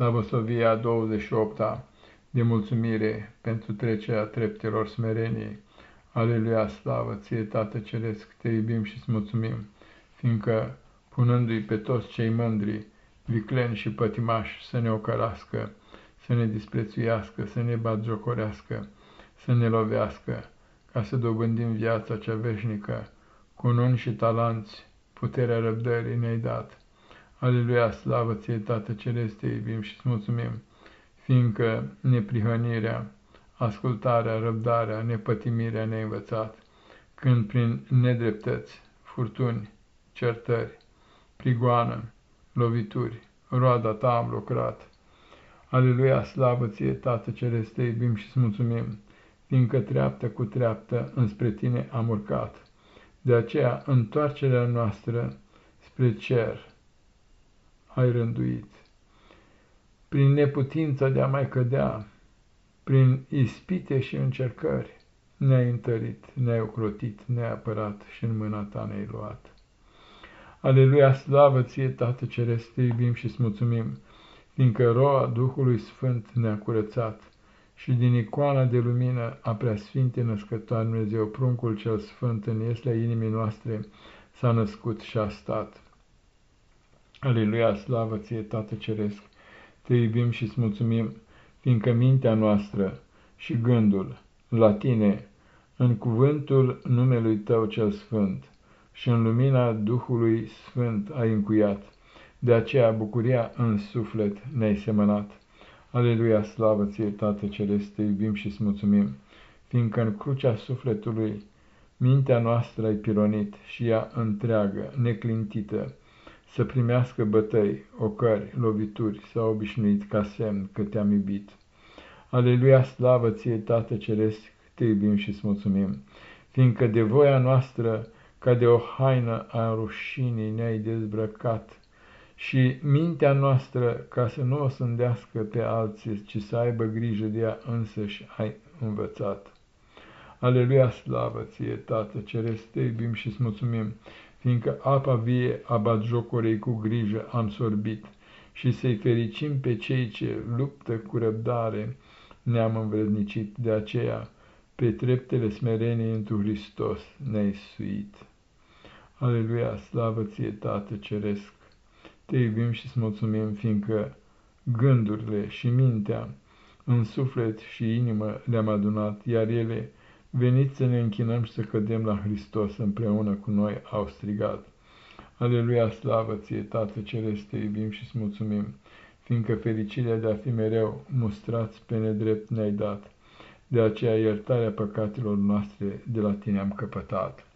Slavosovia 28-a de mulțumire pentru trecerea treptelor smereniei. Aleluia, slavă ție, Tată Ceresc, te iubim și îți mulțumim, fiindcă, punându-i pe toți cei mândri, vicleni și pătimași să ne ocărască, să ne disprețuiască, să ne batjocorească, să ne lovească, ca să dobândim viața cea veșnică, cu nun și talanți, puterea răbdării ne-ai dat. Aleluia, slavă ție, Tată Ceresc, te iubim și îți mulțumim, fiindcă neprihănirea, ascultarea, răbdarea, nepătimirea ne-ai învățat, când prin nedreptăți, furtuni, certări, prigoană, lovituri, roada ta am lucrat. Aleluia, slavă ție, Tată Ceresc, te iubim și îți mulțumim, fiindcă treaptă cu treaptă înspre tine am urcat. De aceea, întoarcerea noastră spre cer ai rânduit. Prin neputința de a mai cădea, prin ispite și încercări, ne-ai întărit, ne-ai ocrotit, ne-ai apărat și în mâna ta ne-ai luat. Aleluia, slavă ție, Tată Ceresc, te iubim și îți mulțumim, fiindcă roa Duhului Sfânt ne-a curățat și din icoana de lumină a Preasfinte Născătoare Dumnezeu, pruncul cel Sfânt în ieslea inimii noastre, s-a născut și a stat. Aleluia, slavă ție, Tată Ceresc, te iubim și îți mulțumim, fiindcă mintea noastră și gândul la tine, în cuvântul numelui tău cel sfânt și în lumina Duhului Sfânt ai încuiat, de aceea bucuria în suflet ne-ai semănat. Aleluia, slavă ție, Tată Ceresc, te iubim și îți mulțumim, fiindcă în crucea sufletului mintea noastră ai pironit și ea întreagă, neclintită, să primească bătăi, ocări, lovituri, s-a obișnuit ca semn că te-am iubit. Aleluia, slavă ție, Tată Ceresc, te iubim și îți mulțumim, fiindcă de voia noastră, ca de o haină a rușinii, ne-ai dezbrăcat, și mintea noastră, ca să nu o sândească pe alții, ci să aibă grijă de ea însăși, ai învățat. Aleluia, slavă ție, Tată Ceresc, te iubim și îți mulțumim, fiindcă apa vie a batjocorei cu grijă am sorbit și să-i fericim pe cei ce luptă cu răbdare ne-am învrednicit, de aceea pe treptele smereniei întru Hristos ne-ai suit. Aleluia, slavă ție, Tată Ceresc! Te iubim și îți mulțumim, fiindcă gândurile și mintea în suflet și inimă le-am adunat, iar ele Veniți să ne închinăm și să cădem la Hristos împreună cu noi, au strigat. Aleluia, slavă ție, Tată Ceresc, te iubim și îți mulțumim, fiindcă fericirea de a fi mereu mustrați pe nedrept ne-ai dat. De aceea iertarea păcatelor noastre de la tine am căpătat.